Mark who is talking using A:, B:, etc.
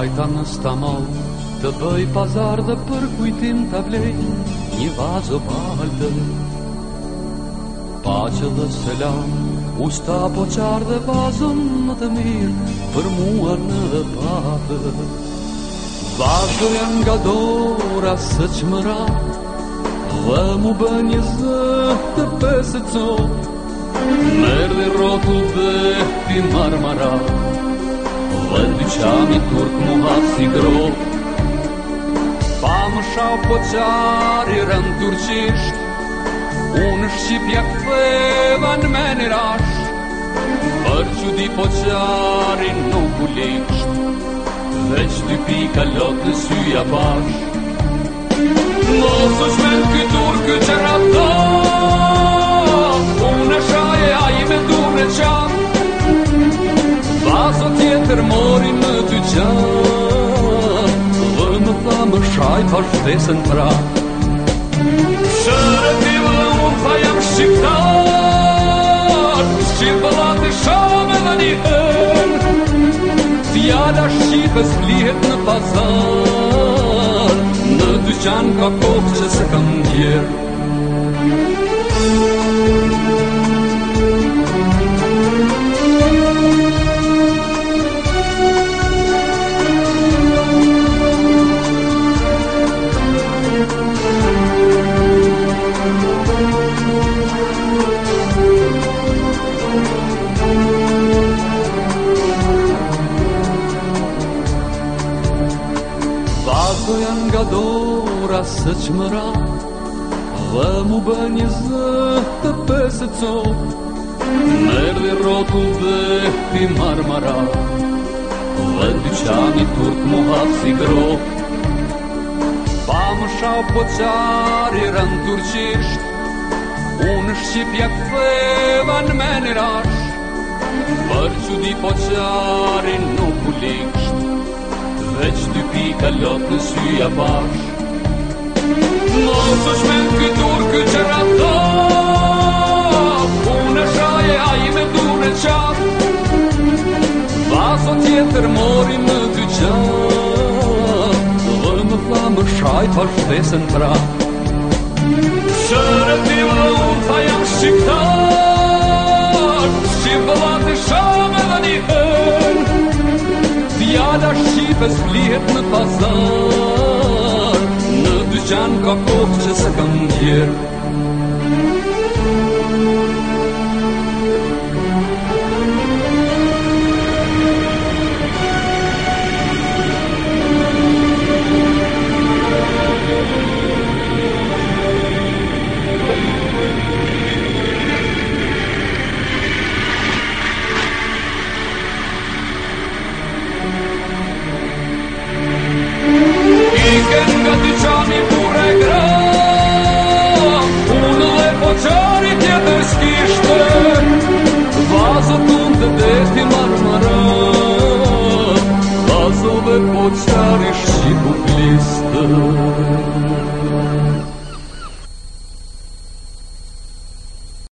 A: Vajta në stamau Të bëj pazar dhe për kujtim të vlej Një vazë o baltë Pace dhe selam Usta po qar dhe vazën më të mirë Për mua në dhe pate Vazën nga dora së që më rat Dhe mu bë një zë të pesë të co Merë rotu dhe ti marë qani turk mu hafë si gro pa më shau po qari rëndë turqisht unë shqipja këtheva në meni rash për që di po qari nuk u leqt dhe që dy pika lotë në syja bash Mosë shmen këtë Ajë të shtesën pra Shërë të më unë të jam shqiptar Shqipëla të shome dhe një her Fjalla shqipës lihet në pazar Në dy ka kohë që se kam djerë Thank you. nga dora së që më ra Dhe mu bë një zë të pesë të co Merdi rotu dhe ti marmara Dhe dy qani turk mu hapë si gro Pa më shau po qari rënë turqisht Unë shqipja këtheva në rash Për që di po qari nuk u likësht Veç ty pika lot në syja bash Mos është me këtur këtë që nga thot Unë e shaje a i me dure qat Vaso tjetër mori më të qat Dhe më tha shaj pa shtesën prat shpes blihet në pazar Në dyqan ka kohë që së kam djerë ceară și cu